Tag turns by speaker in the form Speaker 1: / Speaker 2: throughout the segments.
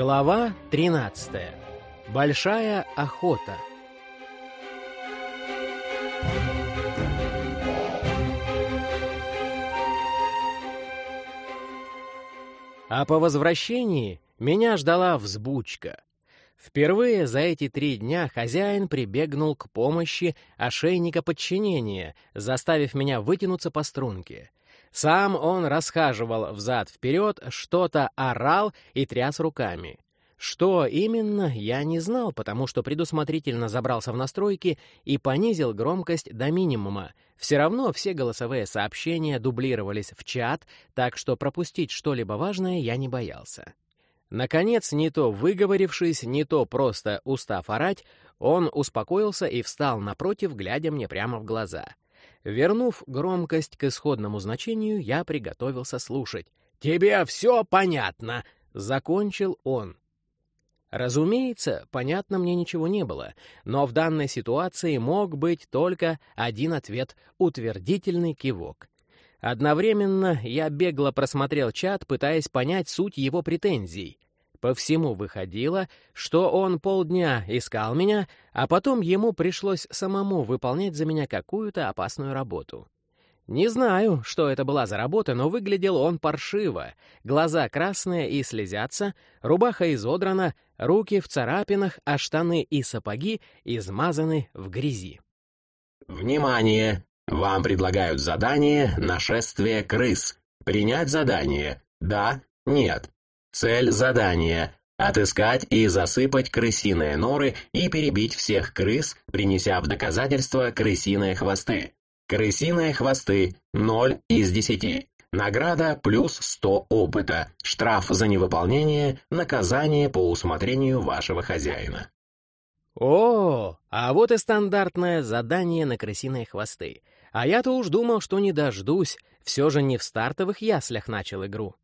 Speaker 1: Глава 13. Большая охота. А по возвращении меня ждала взбучка. Впервые за эти три дня хозяин прибегнул к помощи ошейника подчинения, заставив меня вытянуться по струнке. Сам он расхаживал взад-вперед, что-то орал и тряс руками. Что именно, я не знал, потому что предусмотрительно забрался в настройки и понизил громкость до минимума. Все равно все голосовые сообщения дублировались в чат, так что пропустить что-либо важное я не боялся. Наконец, не то выговорившись, не то просто устав орать, он успокоился и встал напротив, глядя мне прямо в глаза — Вернув громкость к исходному значению, я приготовился слушать. «Тебе все понятно!» — закончил он. Разумеется, понятно мне ничего не было, но в данной ситуации мог быть только один ответ — утвердительный кивок. Одновременно я бегло просмотрел чат, пытаясь понять суть его претензий — по всему выходило, что он полдня искал меня, а потом ему пришлось самому выполнять за меня какую-то опасную работу. Не знаю, что это была за работа, но выглядел он паршиво. Глаза красные и слезятся, рубаха изодрана, руки в царапинах, а штаны и сапоги измазаны в грязи.
Speaker 2: «Внимание! Вам предлагают задание «Нашествие крыс». Принять задание? Да? Нет? Цель задания — отыскать и засыпать крысиные норы и перебить всех крыс, принеся в доказательство крысиные хвосты. Крысиные хвосты — 0 из 10. Награда плюс 100 опыта. Штраф за невыполнение, наказание по усмотрению вашего хозяина.
Speaker 1: О, а вот и стандартное задание на крысиные хвосты. А я-то уж думал, что не дождусь, все же не в стартовых яслях начал игру.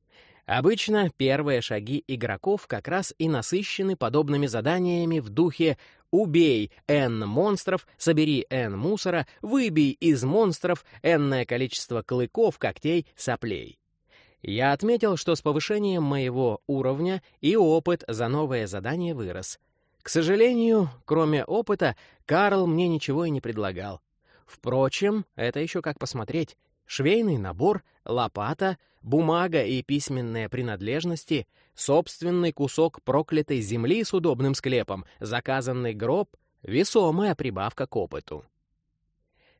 Speaker 1: Обычно первые шаги игроков как раз и насыщены подобными заданиями в духе «убей n монстров, собери n мусора, выбей из монстров n количество клыков, когтей, соплей». Я отметил, что с повышением моего уровня и опыт за новое задание вырос. К сожалению, кроме опыта, Карл мне ничего и не предлагал. Впрочем, это еще как посмотреть. Швейный набор, лопата, бумага и письменные принадлежности, собственный кусок проклятой земли с удобным склепом, заказанный гроб — весомая прибавка к опыту.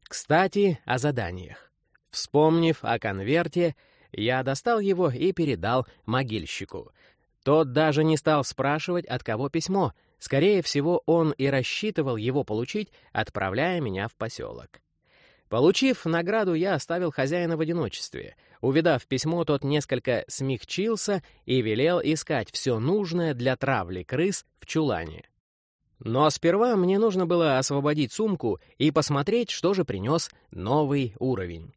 Speaker 1: Кстати, о заданиях. Вспомнив о конверте, я достал его и передал могильщику. Тот даже не стал спрашивать, от кого письмо. Скорее всего, он и рассчитывал его получить, отправляя меня в поселок. Получив награду, я оставил хозяина в одиночестве. Увидав письмо, тот несколько смягчился и велел искать все нужное для травли крыс в чулане. Но сперва мне нужно было освободить сумку и посмотреть, что же принес новый уровень.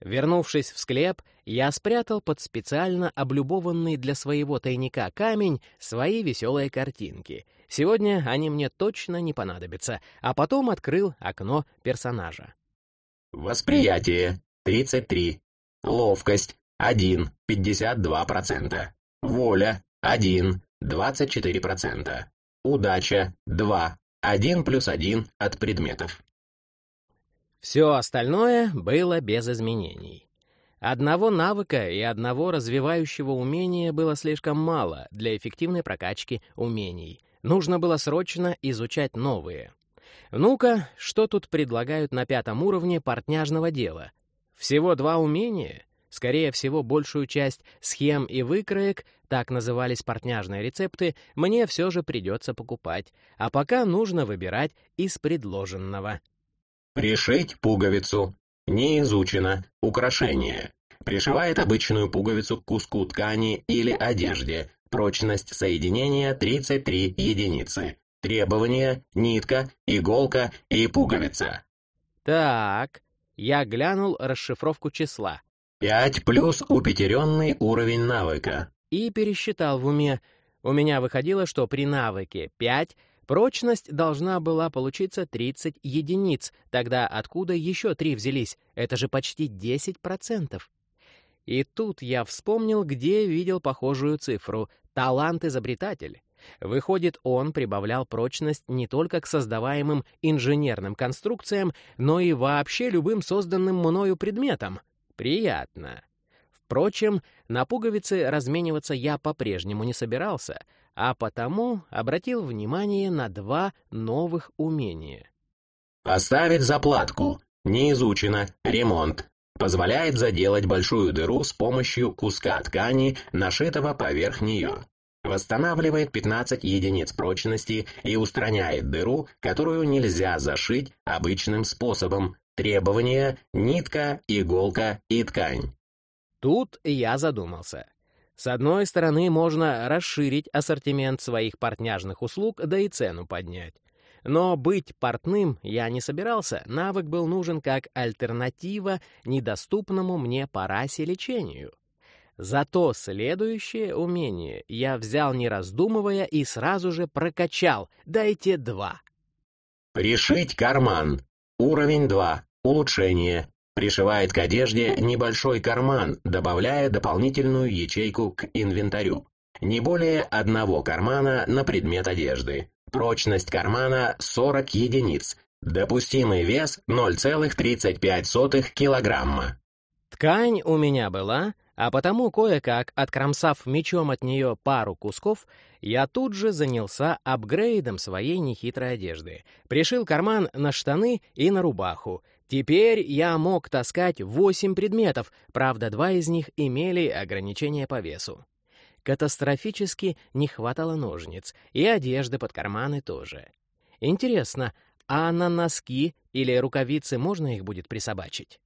Speaker 1: Вернувшись в склеп, я спрятал под специально облюбованный для своего тайника камень свои веселые картинки. Сегодня они мне точно не понадобятся, а потом открыл окно персонажа.
Speaker 2: Восприятие — 33. Ловкость — 1, 52%. Воля — 1, 24%. Удача — 2, 1 плюс 1 от предметов.
Speaker 1: Все остальное было без изменений. Одного навыка и одного развивающего умения было слишком мало для эффективной прокачки умений. Нужно было срочно изучать новые. Ну-ка, что тут предлагают на пятом уровне портняжного дела? Всего два умения? Скорее всего, большую часть схем и выкроек, так назывались портняжные рецепты, мне все же придется покупать, а пока нужно выбирать из предложенного.
Speaker 2: Пришить пуговицу. Не изучено. Украшение. Пришивает обычную пуговицу к куску ткани или одежде. Прочность соединения 33 единицы. Требования, нитка, иголка и пуговица.
Speaker 1: Так, я глянул расшифровку числа.
Speaker 2: 5 плюс упетеренный уровень навыка.
Speaker 1: И пересчитал в уме. У меня выходило, что при навыке 5 прочность должна была получиться 30 единиц. Тогда откуда еще 3 взялись? Это же почти 10%. И тут я вспомнил, где видел похожую цифру талант-изобретатель. Выходит, он прибавлял прочность не только к создаваемым инженерным конструкциям, но и вообще любым созданным мною предметам. Приятно. Впрочем, на пуговицы размениваться я по-прежнему не собирался, а потому обратил внимание на два новых умения.
Speaker 2: Поставить заплатку. Не изучено. Ремонт. Позволяет заделать большую дыру с помощью куска ткани, нашитого поверх нее. Восстанавливает 15 единиц прочности и устраняет дыру, которую нельзя зашить обычным способом. Требования – нитка, иголка и ткань.
Speaker 1: Тут я задумался. С одной стороны, можно расширить ассортимент своих портняжных услуг, да и цену поднять. Но быть портным я не собирался, навык был нужен как альтернатива недоступному мне по расе лечению. Зато следующее умение я взял не раздумывая и сразу же прокачал. Дайте два.
Speaker 2: Пришить карман. Уровень 2. Улучшение. Пришивает к одежде небольшой карман, добавляя дополнительную ячейку к инвентарю. Не более одного кармана на предмет одежды. Прочность кармана 40 единиц. Допустимый вес 0,35 килограмма.
Speaker 1: Ткань у меня была, а потому кое-как, откромсав мечом от нее пару кусков, я тут же занялся апгрейдом своей нехитрой одежды. Пришил карман на штаны и на рубаху. Теперь я мог таскать восемь предметов, правда, два из них имели ограничения по весу. Катастрофически не хватало ножниц, и одежды под карманы тоже. Интересно, а на носки или рукавицы можно их будет присобачить?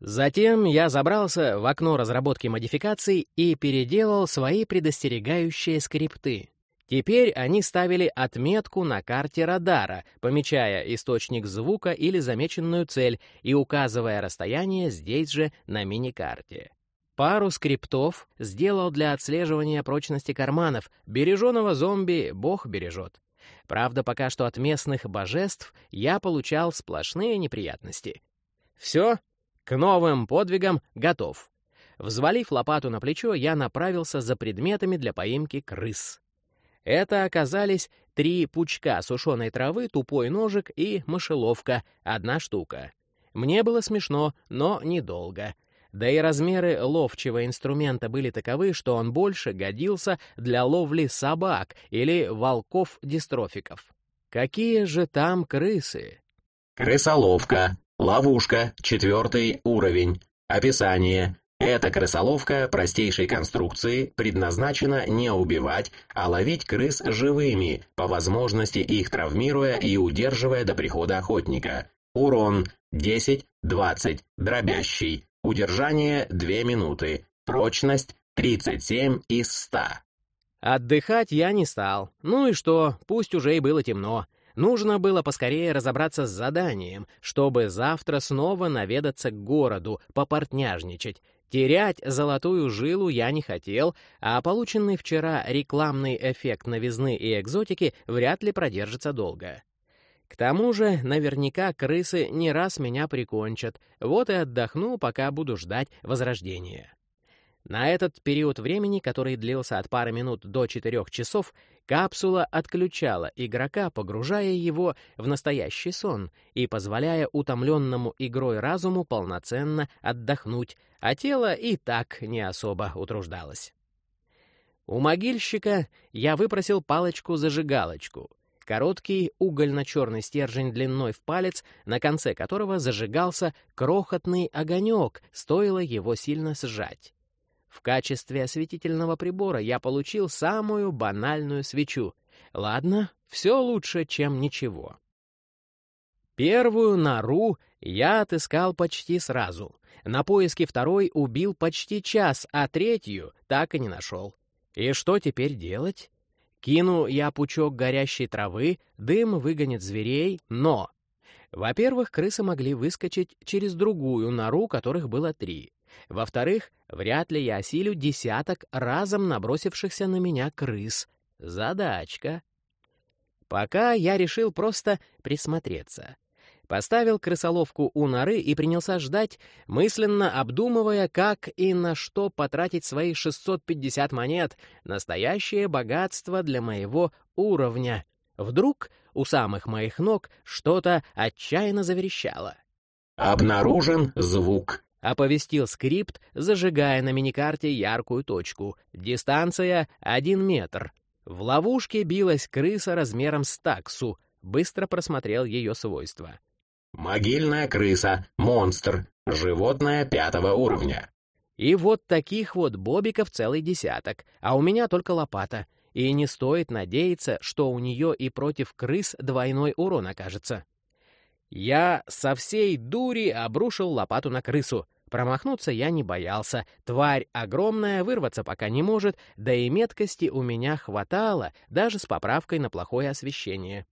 Speaker 1: Затем я забрался в окно разработки модификаций и переделал свои предостерегающие скрипты. Теперь они ставили отметку на карте радара, помечая источник звука или замеченную цель и указывая расстояние здесь же на мини-карте. Пару скриптов сделал для отслеживания прочности карманов. Береженого зомби бог бережет. Правда, пока что от местных божеств я получал сплошные неприятности. Все, к новым подвигам готов. Взвалив лопату на плечо, я направился за предметами для поимки крыс. Это оказались три пучка сушеной травы, тупой ножик и мышеловка, одна штука. Мне было смешно, но недолго — да и размеры ловчего инструмента были таковы, что он больше годился для ловли собак или волков-дистрофиков. Какие же там крысы?
Speaker 2: Крысоловка. Ловушка. Четвертый уровень. Описание. Эта крысоловка простейшей конструкции предназначена не убивать, а ловить крыс живыми, по возможности их травмируя и удерживая до прихода охотника. Урон 10-20, дробящий. Удержание 2 минуты. Прочность 37 из 100.
Speaker 1: Отдыхать я не стал. Ну и что, пусть уже и было темно. Нужно было поскорее разобраться с заданием, чтобы завтра снова наведаться к городу, попортняжничать. Терять золотую жилу я не хотел, а полученный вчера рекламный эффект новизны и экзотики вряд ли продержится долго. К тому же, наверняка крысы не раз меня прикончат, вот и отдохну, пока буду ждать возрождения. На этот период времени, который длился от пары минут до четырех часов, капсула отключала игрока, погружая его в настоящий сон и позволяя утомленному игрой разуму полноценно отдохнуть, а тело и так не особо утруждалось. У могильщика я выпросил палочку-зажигалочку — короткий угольно-черный стержень длиной в палец, на конце которого зажигался крохотный огонек, стоило его сильно сжать. В качестве осветительного прибора я получил самую банальную свечу. Ладно, все лучше, чем ничего. Первую нору я отыскал почти сразу. На поиске второй убил почти час, а третью так и не нашел. И что теперь делать? Кину я пучок горящей травы, дым выгонит зверей, но... Во-первых, крысы могли выскочить через другую нору, которых было три. Во-вторых, вряд ли я осилю десяток разом набросившихся на меня крыс. Задачка. Пока я решил просто присмотреться. Поставил крысоловку у норы и принялся ждать, мысленно обдумывая, как и на что потратить свои 650 монет, настоящее богатство для моего уровня. Вдруг у самых моих ног что-то отчаянно заверещало.
Speaker 2: «Обнаружен звук», —
Speaker 1: оповестил скрипт, зажигая на миникарте яркую точку. Дистанция — один метр. В ловушке билась крыса размером с таксу. Быстро просмотрел ее свойства.
Speaker 2: Могильная крыса, монстр, животное пятого уровня.
Speaker 1: И вот таких вот бобиков целый десяток, а у меня только лопата. И не стоит надеяться, что у нее и против крыс двойной урон окажется. Я со всей дури обрушил лопату на крысу. Промахнуться я не боялся. Тварь огромная, вырваться пока не может, да и меткости у меня хватало, даже с поправкой на плохое освещение.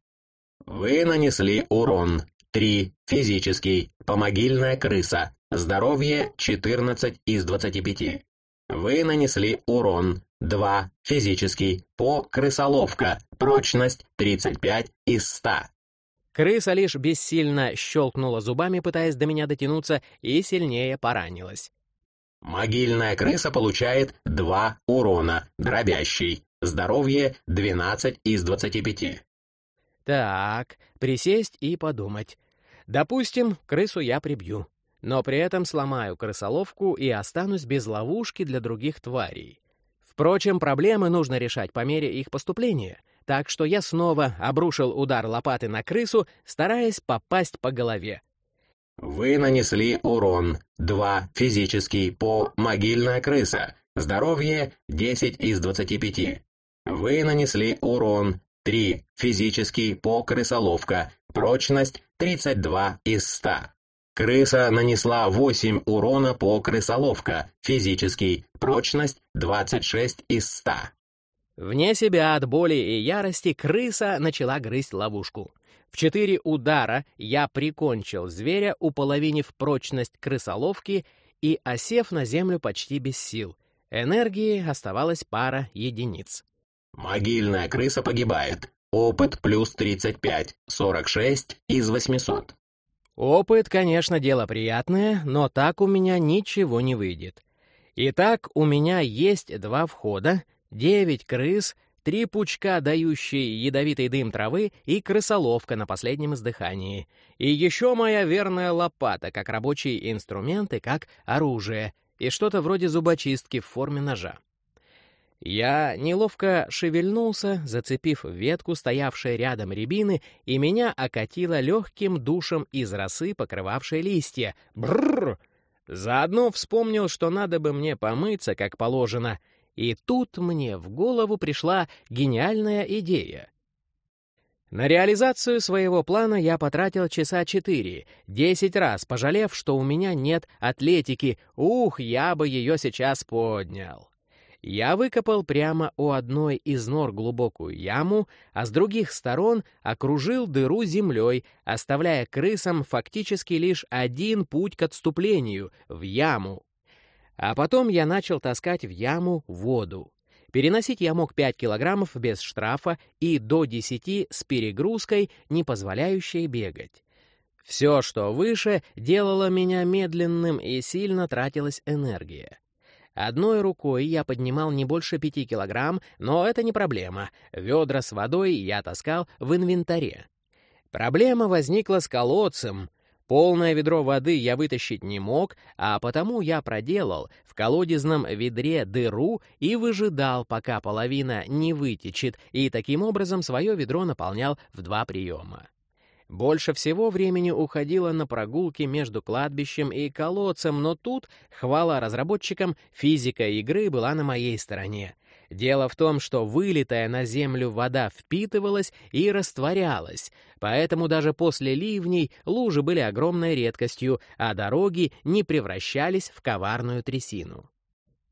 Speaker 2: Вы нанесли урон. 3. Физический. Помогильная крыса. Здоровье 14 из 25. Вы нанесли урон. 2. Физический. По крысоловка. Прочность 35 из 100.
Speaker 1: Крыса лишь бессильно щелкнула зубами, пытаясь до меня дотянуться, и сильнее поранилась.
Speaker 2: Могильная крыса получает 2 урона, дробящий. Здоровье 12 из 25.
Speaker 1: Так, присесть и подумать. Допустим, крысу я прибью, но при этом сломаю крысоловку и останусь без ловушки для других тварей. Впрочем, проблемы нужно решать по мере их поступления, так что я снова обрушил удар лопаты на крысу, стараясь попасть по голове.
Speaker 2: Вы нанесли урон. 2 физический по могильная крыса. Здоровье 10 из 25. Вы нанесли урон. 3. Физический по крысоловка. Прочность 32 из 100. Крыса нанесла 8 урона по крысоловка. Физический. Прочность 26 из 100.
Speaker 1: Вне себя от боли и ярости крыса начала грызть ловушку. В четыре удара я прикончил зверя, уполовинив прочность крысоловки и осев на землю почти без сил. Энергии оставалась пара единиц.
Speaker 2: Могильная крыса погибает. Опыт плюс 35, 46 из 800.
Speaker 1: Опыт, конечно, дело приятное, но так у меня ничего не выйдет. Итак, у меня есть два входа, девять крыс, три пучка, дающие ядовитый дым травы, и крысоловка на последнем издыхании. И еще моя верная лопата, как рабочий инструмент и как оружие, и что-то вроде зубочистки в форме ножа. Я неловко шевельнулся, зацепив ветку, стоявшей рядом рябины, и меня окатило легким душем из росы, покрывавшей листья. Бррр! Заодно вспомнил, что надо бы мне помыться, как положено. И тут мне в голову пришла гениальная идея. На реализацию своего плана я потратил часа четыре, десять раз пожалев, что у меня нет атлетики. Ух, я бы ее сейчас поднял. Я выкопал прямо у одной из нор глубокую яму, а с других сторон окружил дыру землей, оставляя крысам фактически лишь один путь к отступлению — в яму. А потом я начал таскать в яму воду. Переносить я мог 5 килограммов без штрафа и до 10 с перегрузкой, не позволяющей бегать. Все, что выше, делало меня медленным и сильно тратилась энергия. Одной рукой я поднимал не больше пяти килограмм, но это не проблема. Ведра с водой я таскал в инвентаре. Проблема возникла с колодцем. Полное ведро воды я вытащить не мог, а потому я проделал в колодезном ведре дыру и выжидал, пока половина не вытечет, и таким образом свое ведро наполнял в два приема. Больше всего времени уходило на прогулки между кладбищем и колодцем, но тут, хвала разработчикам, физика игры была на моей стороне. Дело в том, что вылитая на землю вода впитывалась и растворялась, поэтому даже после ливней лужи были огромной редкостью, а дороги не превращались в коварную трясину.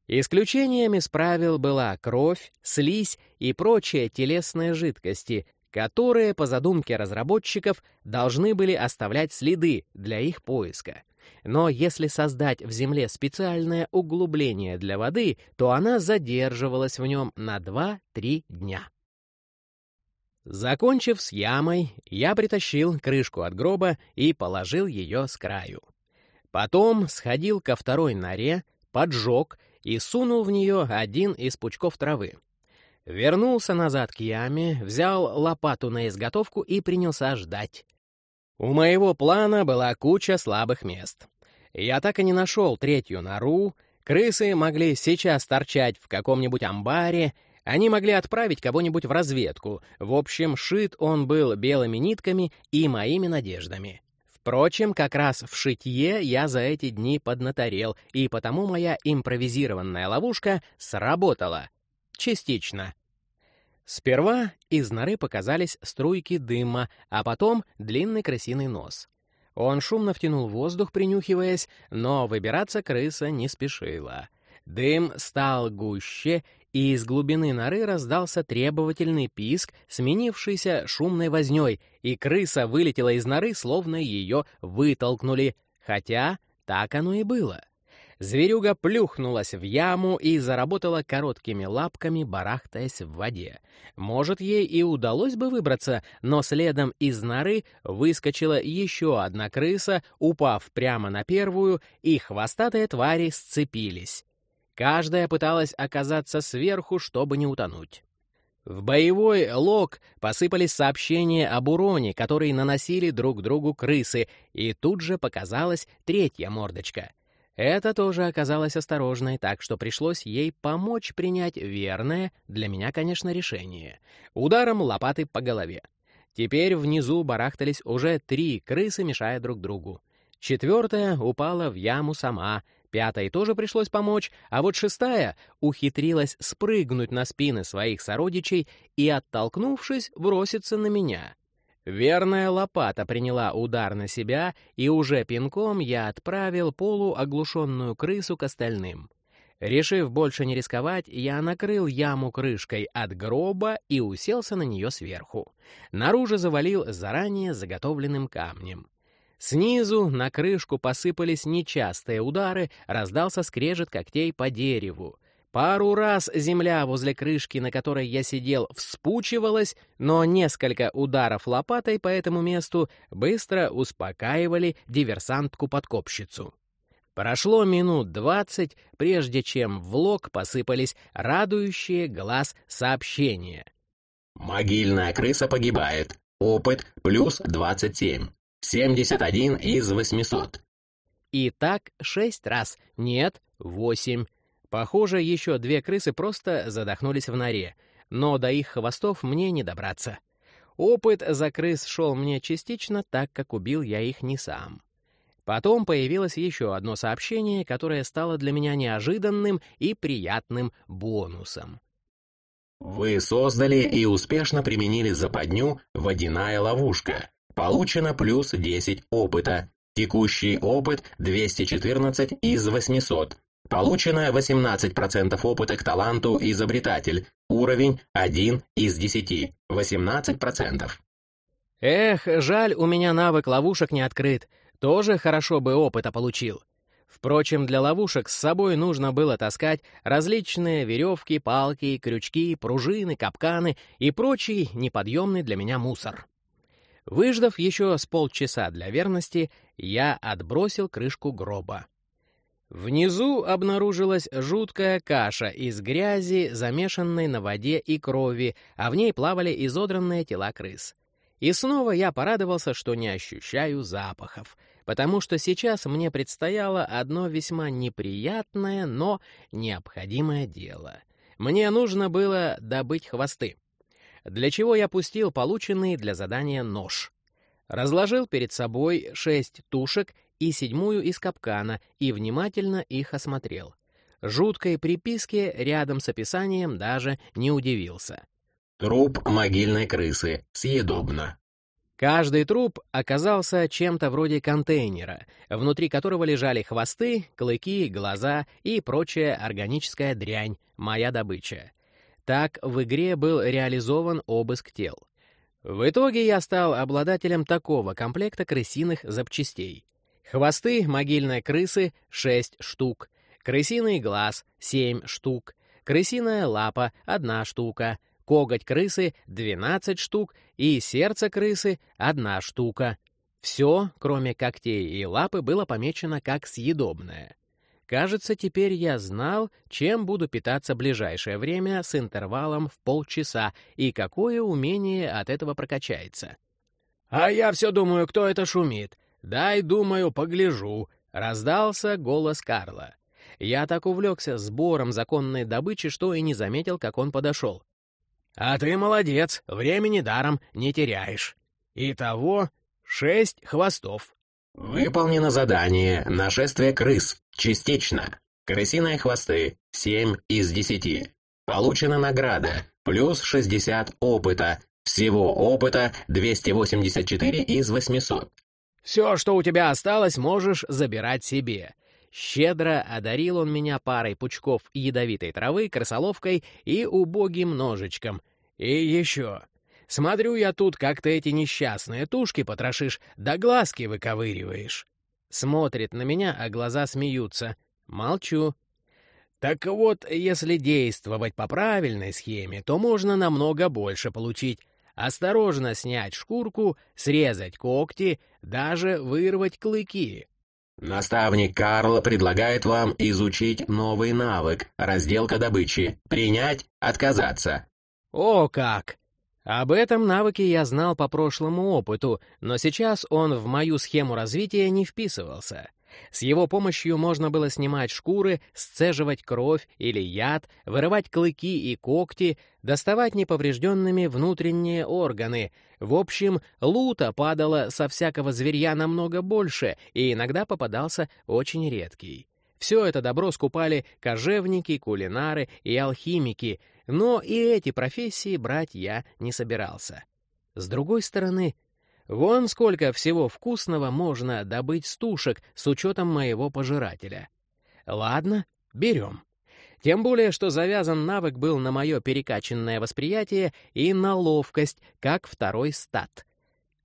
Speaker 1: Исключениями с правил была кровь, слизь и прочие телесные жидкости, которые, по задумке разработчиков, должны были оставлять следы для их поиска. Но если создать в земле специальное углубление для воды, то она задерживалась в нем на 2-3 дня. Закончив с ямой, я притащил крышку от гроба и положил ее с краю. Потом сходил ко второй норе, поджег и сунул в нее один из пучков травы. Вернулся назад к яме, взял лопату на изготовку и принялся ждать. У моего плана была куча слабых мест. Я так и не нашел третью нору, крысы могли сейчас торчать в каком-нибудь амбаре, они могли отправить кого-нибудь в разведку. В общем, шит он был белыми нитками и моими надеждами. Впрочем, как раз в шитье я за эти дни поднаторел, и потому моя импровизированная ловушка сработала. Частично. Сперва из норы показались струйки дыма, а потом длинный крысиный нос. Он шумно втянул воздух, принюхиваясь, но выбираться крыса не спешила. Дым стал гуще, и из глубины норы раздался требовательный писк, сменившийся шумной вознёй, и крыса вылетела из норы, словно ее вытолкнули, хотя так оно и было. Зверюга плюхнулась в яму и заработала короткими лапками, барахтаясь в воде. Может, ей и удалось бы выбраться, но следом из норы выскочила еще одна крыса, упав прямо на первую, и хвостатые твари сцепились. Каждая пыталась оказаться сверху, чтобы не утонуть. В боевой лог посыпались сообщения об уроне, который наносили друг другу крысы, и тут же показалась третья мордочка. Это тоже оказалось осторожной, так что пришлось ей помочь принять верное, для меня, конечно, решение. Ударом лопаты по голове. Теперь внизу барахтались уже три крысы, мешая друг другу. Четвертая упала в яму сама — Пятой тоже пришлось помочь, а вот шестая ухитрилась спрыгнуть на спины своих сородичей и, оттолкнувшись, броситься на меня. Верная лопата приняла удар на себя, и уже пинком я отправил полуоглушенную крысу к остальным. Решив больше не рисковать, я накрыл яму крышкой от гроба и уселся на нее сверху. Наружу завалил заранее заготовленным камнем. Снизу на крышку посыпались нечастые удары, раздался скрежет когтей по дереву. Пару раз земля возле крышки, на которой я сидел, вспучивалась, но несколько ударов лопатой по этому месту быстро успокаивали диверсантку-подкопщицу. Прошло минут двадцать, прежде чем в лог посыпались радующие глаз сообщения.
Speaker 2: «Могильная крыса погибает. Опыт плюс двадцать семь. 71 из 800.
Speaker 1: И так шесть раз. Нет, восемь. Похоже, еще две крысы просто задохнулись в норе, но до их хвостов мне не добраться. Опыт за крыс шел мне частично, так как убил я их не сам. Потом появилось еще одно сообщение, которое стало для меня неожиданным и приятным бонусом.
Speaker 2: Вы создали и успешно применили западню «Водяная ловушка». Получено плюс 10 опыта. Текущий опыт 214 из 800. Получено 18% опыта к таланту «Изобретатель». Уровень 1 из 10. 18%.
Speaker 1: Эх, жаль, у меня навык ловушек не открыт. Тоже хорошо бы опыта получил. Впрочем, для ловушек с собой нужно было таскать различные веревки, палки, крючки, пружины, капканы и прочий неподъемный для меня мусор. Выждав еще с полчаса для верности, я отбросил крышку гроба. Внизу обнаружилась жуткая каша из грязи, замешанной на воде и крови, а в ней плавали изодранные тела крыс. И снова я порадовался, что не ощущаю запахов, потому что сейчас мне предстояло одно весьма неприятное, но необходимое дело. Мне нужно было добыть хвосты для чего я пустил полученный для задания нож. Разложил перед собой шесть тушек и седьмую из капкана и внимательно их осмотрел. Жуткой приписке рядом с описанием даже не удивился.
Speaker 2: Труп могильной крысы. Съедобно.
Speaker 1: Каждый труп оказался чем-то вроде контейнера, внутри которого лежали хвосты, клыки, глаза и прочая органическая дрянь, моя добыча. Так в игре был реализован обыск тел. В итоге я стал обладателем такого комплекта крысиных запчастей. Хвосты могильной крысы — 6 штук, крысиный глаз — 7 штук, крысиная лапа — 1 штука, коготь крысы — 12 штук и сердце крысы — одна штука. Все, кроме когтей и лапы, было помечено как съедобное. Кажется, теперь я знал, чем буду питаться ближайшее время с интервалом в полчаса и какое умение от этого прокачается. «А я все думаю, кто это шумит. Дай, думаю, погляжу», — раздался голос Карла. Я так увлекся сбором законной добычи, что и не заметил, как он подошел. «А ты молодец, времени даром не теряешь. Итого шесть хвостов».
Speaker 2: Выполнено задание «Нашествие крыс». Частично. Крысиные хвосты. 7 из 10. Получена награда. Плюс 60 опыта. Всего опыта 284 из 800.
Speaker 1: «Все, что у тебя осталось, можешь забирать себе». Щедро одарил он меня парой пучков ядовитой травы, крысоловкой и убогим ножичком. И еще. Смотрю я тут, как ты эти несчастные тушки потрошишь, да глазки выковыриваешь. Смотрит на меня, а глаза смеются. Молчу. Так вот, если действовать по правильной схеме, то можно намного больше получить. Осторожно снять шкурку, срезать когти, даже вырвать клыки.
Speaker 2: Наставник Карл предлагает вам изучить новый навык – разделка добычи. Принять, отказаться.
Speaker 1: О как! Об этом навыке я знал по прошлому опыту, но сейчас он в мою схему развития не вписывался. С его помощью можно было снимать шкуры, сцеживать кровь или яд, вырывать клыки и когти, доставать неповрежденными внутренние органы. В общем, лута падало со всякого зверья намного больше, и иногда попадался очень редкий. Все это добро скупали кожевники, кулинары и алхимики, но и эти профессии брать я не собирался. С другой стороны, Вон сколько всего вкусного можно добыть с тушек с учетом моего пожирателя. Ладно, берем. Тем более, что завязан навык был на мое перекачанное восприятие и на ловкость, как второй стат.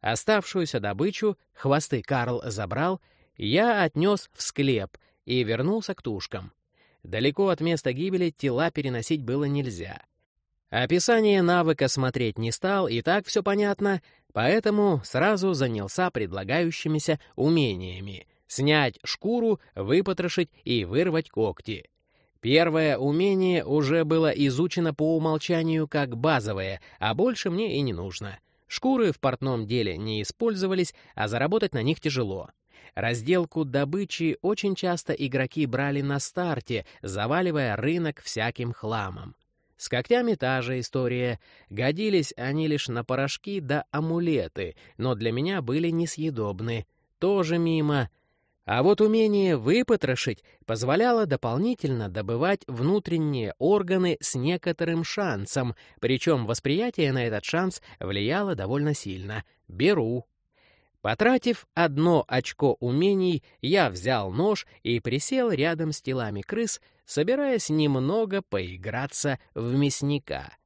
Speaker 1: Оставшуюся добычу, хвосты Карл забрал, я отнес в склеп и вернулся к тушкам. Далеко от места гибели тела переносить было нельзя. Описание навыка смотреть не стал, и так все понятно, поэтому сразу занялся предлагающимися умениями — снять шкуру, выпотрошить и вырвать когти. Первое умение уже было изучено по умолчанию как базовое, а больше мне и не нужно. Шкуры в портном деле не использовались, а заработать на них тяжело. Разделку добычи очень часто игроки брали на старте, заваливая рынок всяким хламом. С когтями та же история. Годились они лишь на порошки да амулеты, но для меня были несъедобны. Тоже мимо. А вот умение выпотрошить позволяло дополнительно добывать внутренние органы с некоторым шансом, причем восприятие на этот шанс влияло довольно сильно. Беру. Потратив одно очко умений, я взял нож и присел рядом с телами крыс, собираясь немного поиграться в мясника.